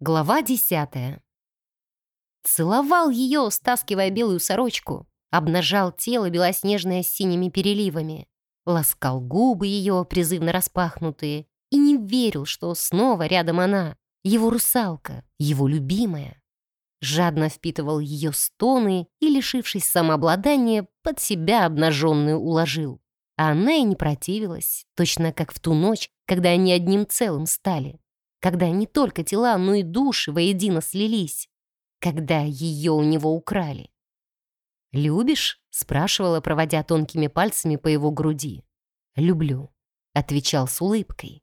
Глава десятая. Целовал ее, стаскивая белую сорочку, обнажал тело белоснежное с синими переливами, ласкал губы ее, призывно распахнутые, и не верил, что снова рядом она, его русалка, его любимая. Жадно впитывал ее стоны и, лишившись самообладания, под себя обнаженную уложил. А она и не противилась, точно как в ту ночь, когда они одним целым стали когда не только тела, но и души воедино слились, когда ее у него украли. «Любишь?» — спрашивала, проводя тонкими пальцами по его груди. «Люблю», — отвечал с улыбкой.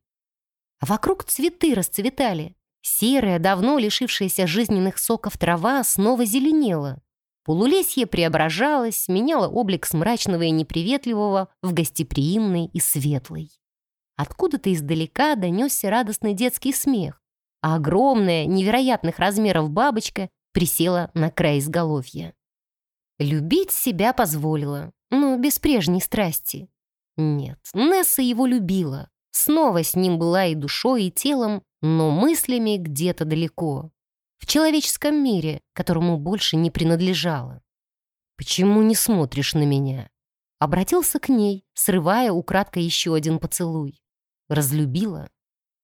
А вокруг цветы расцветали. Серая, давно лишившаяся жизненных соков трава снова зеленела. Полулесье преображалось, меняло облик с мрачного и неприветливого в гостеприимный и светлый. Откуда-то издалека донесся радостный детский смех, а огромная, невероятных размеров бабочка присела на край изголовья. Любить себя позволила, но без прежней страсти. Нет, Несса его любила. Снова с ним была и душой, и телом, но мыслями где-то далеко. В человеческом мире, которому больше не принадлежало. «Почему не смотришь на меня?» Обратился к ней, срывая украдкой еще один поцелуй. Разлюбила.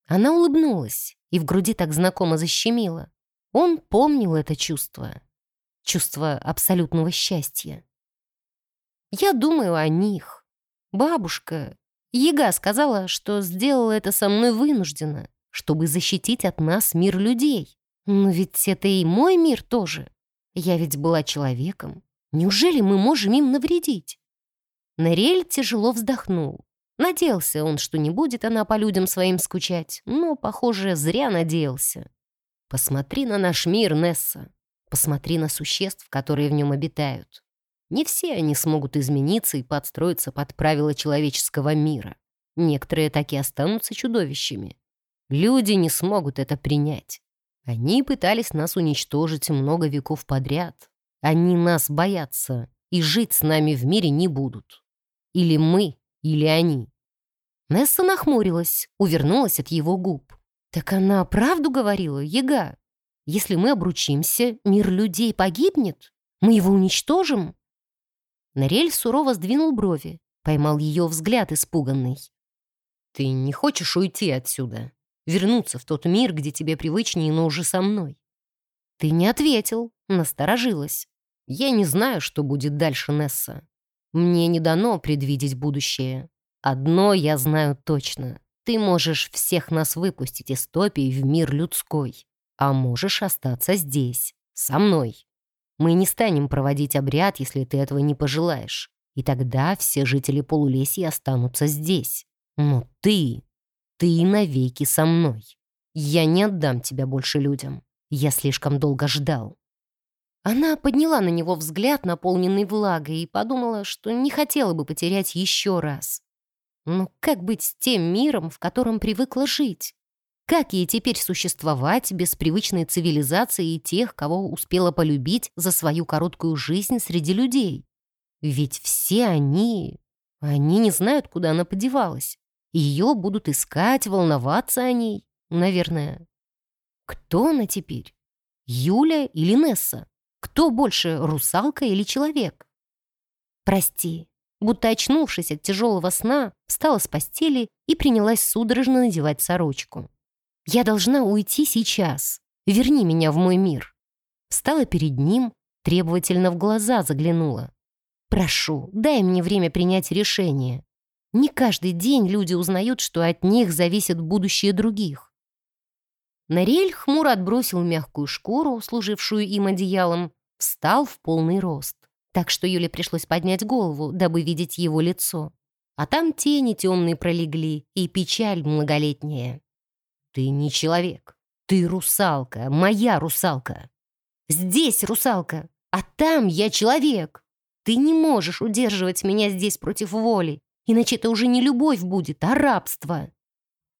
Она улыбнулась, и в груди так знакомо защемило. Он помнил это чувство. Чувство абсолютного счастья. Я думаю о них. Бабушка, Ега сказала, что сделала это со мной вынужденно, чтобы защитить от нас мир людей. Но ведь это и мой мир тоже. Я ведь была человеком. Неужели мы можем им навредить? Нарель тяжело вздохнул. Надеялся он, что не будет она по людям своим скучать, но, похоже, зря надеялся. Посмотри на наш мир, Несса. Посмотри на существ, которые в нем обитают. Не все они смогут измениться и подстроиться под правила человеческого мира. Некоторые так и останутся чудовищами. Люди не смогут это принять. Они пытались нас уничтожить много веков подряд. Они нас боятся и жить с нами в мире не будут. Или мы, или они. Несса нахмурилась, увернулась от его губ. «Так она правду говорила, Ега? Если мы обручимся, мир людей погибнет? Мы его уничтожим?» Нарель сурово сдвинул брови, поймал ее взгляд испуганный. «Ты не хочешь уйти отсюда? Вернуться в тот мир, где тебе привычнее, но уже со мной?» «Ты не ответил», насторожилась. «Я не знаю, что будет дальше, Несса. Мне не дано предвидеть будущее. Одно я знаю точно. Ты можешь всех нас выпустить из топий в мир людской, а можешь остаться здесь, со мной. Мы не станем проводить обряд, если ты этого не пожелаешь. И тогда все жители полулесья останутся здесь. Но ты, ты навеки со мной. Я не отдам тебя больше людям. Я слишком долго ждал. Она подняла на него взгляд, наполненный влагой, и подумала, что не хотела бы потерять еще раз. Но как быть с тем миром, в котором привыкла жить? Как ей теперь существовать без привычной цивилизации и тех, кого успела полюбить за свою короткую жизнь среди людей? Ведь все они... Они не знают, куда она подевалась. Ее будут искать, волноваться о ней, наверное. Кто она теперь? Юля или Несса? Кто больше, русалка или человек? «Прости», будто очнувшись от тяжелого сна, встала с постели и принялась судорожно надевать сорочку. «Я должна уйти сейчас. Верни меня в мой мир». Встала перед ним, требовательно в глаза заглянула. «Прошу, дай мне время принять решение. Не каждый день люди узнают, что от них зависит будущее других». Нарель хмуро отбросил мягкую шкуру, служившую им одеялом, встал в полный рост так что Юле пришлось поднять голову, дабы видеть его лицо. А там тени темные пролегли и печаль многолетняя. «Ты не человек. Ты русалка, моя русалка. Здесь русалка, а там я человек. Ты не можешь удерживать меня здесь против воли, иначе это уже не любовь будет, а рабство».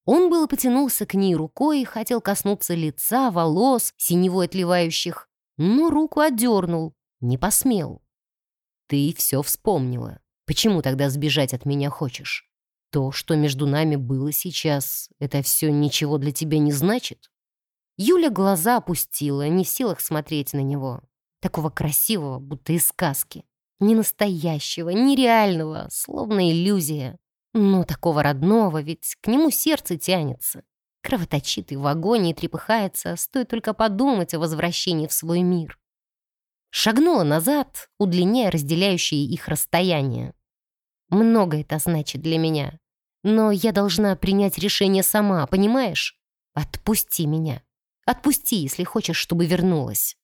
Он было потянулся к ней рукой и хотел коснуться лица, волос, синевой отливающих, но руку отдернул, не посмел. Ты все вспомнила. Почему тогда сбежать от меня хочешь? То, что между нами было сейчас, это все ничего для тебя не значит? Юля глаза опустила, не в силах смотреть на него. Такого красивого, будто из сказки. Не настоящего, нереального, словно иллюзия. Но такого родного, ведь к нему сердце тянется. Кровоточит и в агонии трепыхается, стоит только подумать о возвращении в свой мир. Шагнула назад, удлиняя разделяющие их расстояние. Много это значит для меня. Но я должна принять решение сама, понимаешь? Отпусти меня. Отпусти, если хочешь, чтобы вернулась.